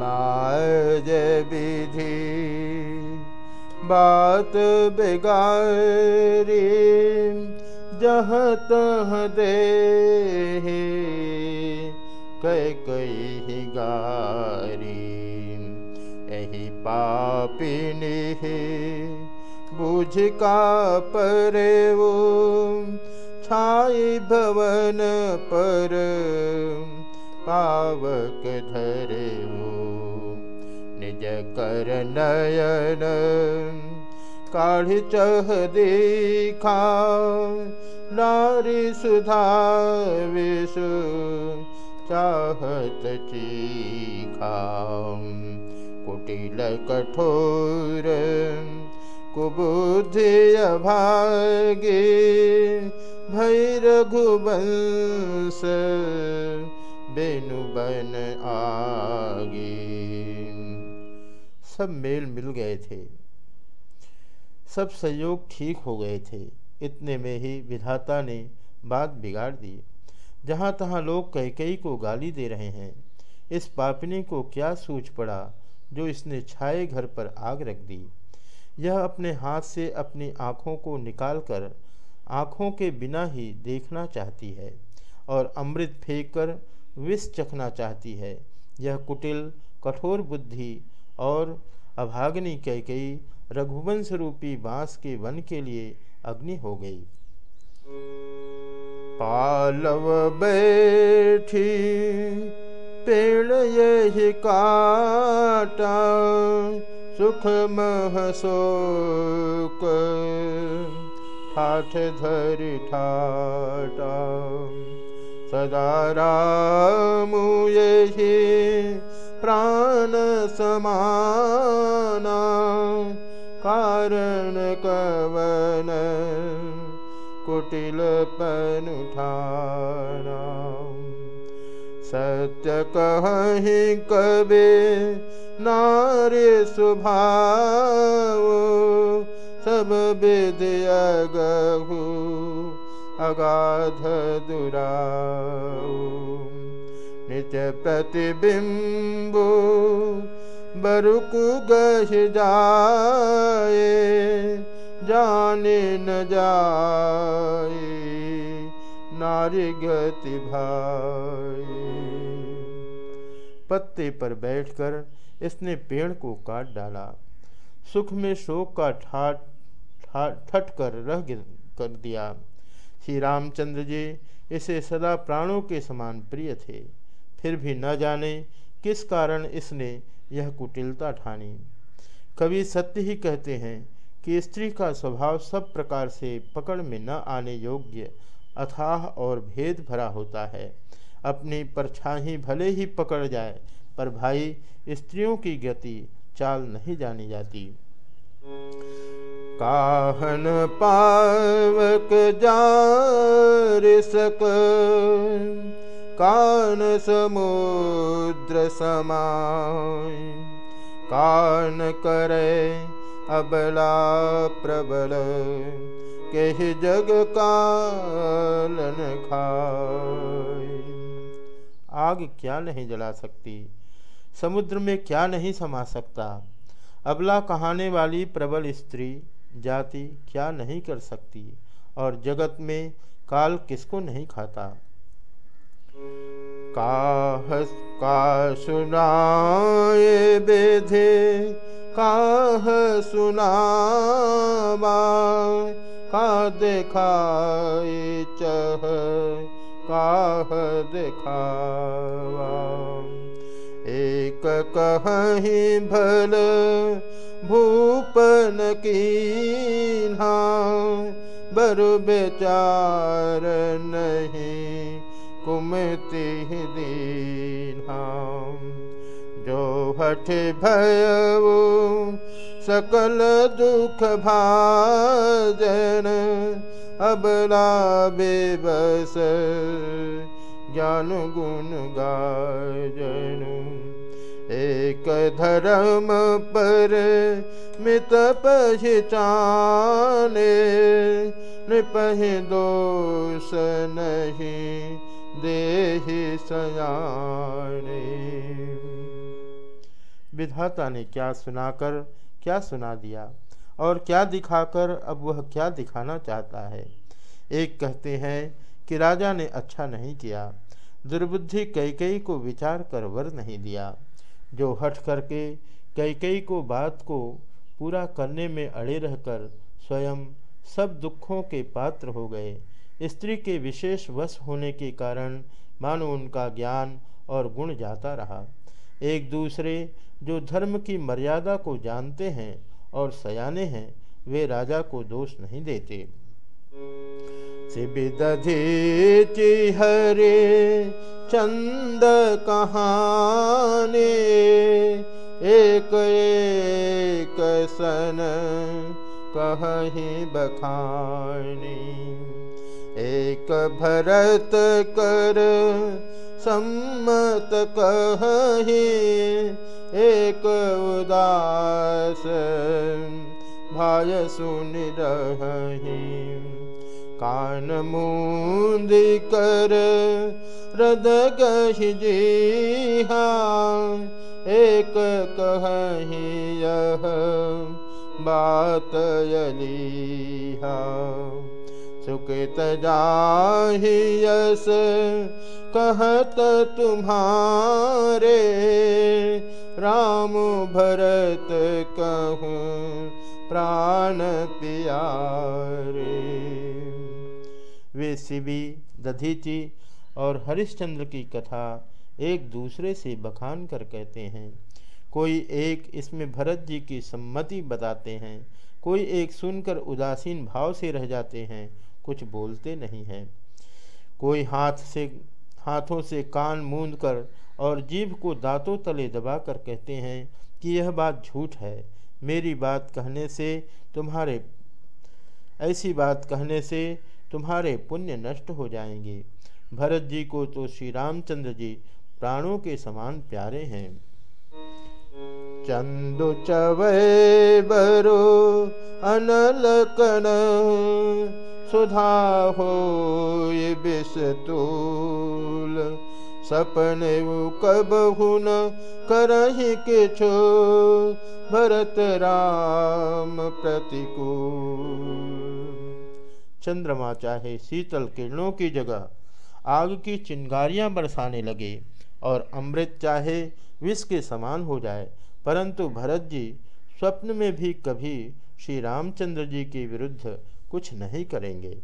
समाज विधि। बात बिगारी जह तह दे कई कई गारी यही पापिनी बुझ का परे वो छाई भवन पर पावक धरे वो निज कर नयन, काढ़ चह देखा। नारी सुधा विषु चाहत चीखा। कुटिल कठोर कुबुद्धि अभागे भैर घुबंस बेनु बन आगे। सब मेल मिल गए थे। सब संयोग ठीक हो गए थे। इतने में ही विधाता ने बात बिगाड़ दी। जहाँ तहाँ लोग कैकई को गाली दे रहे हैं, इस पापनी को क्या सूझ पड़ा जो इसने छाए घर पर आग रख दी? यह अपने हाथ से अपनी आँखों को निकालकर आँखों के बिना ही देखना चाहती है और अमृत फेंक कर विष चखना चाहती है। यह कुटिल, कठोर बुद्धि और अभाग्नि कैकई रघुवंश रूपी बाँस के वन के लिए अग्नि हो गई। पालव बैठी, पेड़ यही काटा, सुख महसोक ठाठ धर ठाटा। सदा राम यही प्राण समाना। कारण कवन उठाना कहीं कबे नारे स्वभाव सब विद्या गहु अगाध दुराऊ निज प्रतिबिंबु, बरुकु गह जाए, जाने न जाए, नारी गति भाई पत्ते पर बैठकर इसने पेड़ को काट डाला। सुख में शोक का ठाट, ठट कर रह कर दिया। श्री रामचंद्र जी इसे सदा प्राणों के समान प्रिय थे। फिर भी न जाने किस कारण इसने यह कुटिलता ठानी। कवि सत्य ही कहते हैं कि स्त्री का स्वभाव सब प्रकार से पकड़ में न आने योग्य अथाह और भेद भरा होता है। अपनी परछाही भले ही पकड़ जाए, पर भाई, स्त्रियों की गति चाल नहीं जानी जाती। काहन पावक सक कान समुद्र समाय कान करे अबला प्रबल के जग कालन खाय आग क्या नहीं जला सकती? समुद्र में क्या नहीं समा सकता? अबला कहाने वाली प्रबल स्त्री जाति क्या नहीं कर सकती? और जगत में काल किसको नहीं खाता? काह का सुनाए बेधे काह सुनावा का देखाए चह, काह देखावा एक कहीं भल भूपन की बर बेचार नहीं कुमति दीना जो हठ भयऊ सकल दुख भाजन अबला बेबस ज्ञान गुण गाजन। एक धर्म पर मित पहचाने नृपह दोष नहीं देहि सयाने। विधाता ने क्या सुनाकर, क्या सुना दिया और क्या दिखाकर अब वह क्या दिखाना चाहता है? एक कहते हैं कि राजा ने अच्छा नहीं किया। दुर्बुद्धि कई कई को विचार कर वर नहीं दिया। जो हट करके कई कई को बात को पूरा करने में अड़े रहकर स्वयं सब दुखों के पात्र हो गए। स्त्री के विशेष वश होने के कारण मानो उनका ज्ञान और गुण जाता रहा। एक दूसरे जो धर्म की मर्यादा को जानते हैं और सयाने हैं, वे राजा को दोष नहीं देते। हरे, चंद कहाने, एक एक सन कहीं बखानी। एक भरत कर सम्मत कही, एक उदास भाय सुन रही। कान मूंद कर रद गही जी हाँ एक कही यह बात सुकृत जाहियस कहत तुम्हारे, राम भरत कहूँ प्राण प्यारे। वे शिवी, दधीची और हरिश्चंद्र की कथा एक दूसरे से बखान कर कहते हैं। कोई एक इसमें भरत जी की सम्मति बताते हैं, कोई एक सुनकर उदासीन भाव से रह जाते हैं, कुछ बोलते नहीं हैं। कोई हाथ से, हाथों से कान मूंद कर और जीभ को दांतों तले दबाकर कहते हैं कि यह बात झूठ है। मेरी बात कहने से तुम्हारे, ऐसी बात कहने से तुम्हारे पुण्य नष्ट हो जाएँगे। भरत जी को तो श्री रामचंद्र जी प्राणों के समान प्यारे हैं। चंदु चवे बरो अनल कन, सुधा हो बिस्तूल। सपन कब हुन करही छो भरत राम प्रतिकूल। चंद्रमा चाहे शीतल किरणों की जगह आग की चिंगारियाँ बरसाने लगे और अमृत चाहे विष के समान हो जाए परंतु भरत जी स्वप्न में भी कभी श्री रामचंद्र जी के विरुद्ध कुछ नहीं करेंगे।